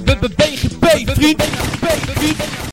BGP, vriend.